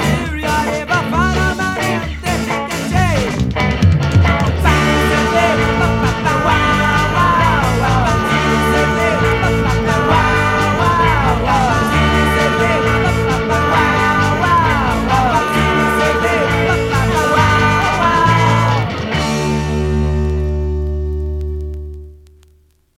Nigeria ever found.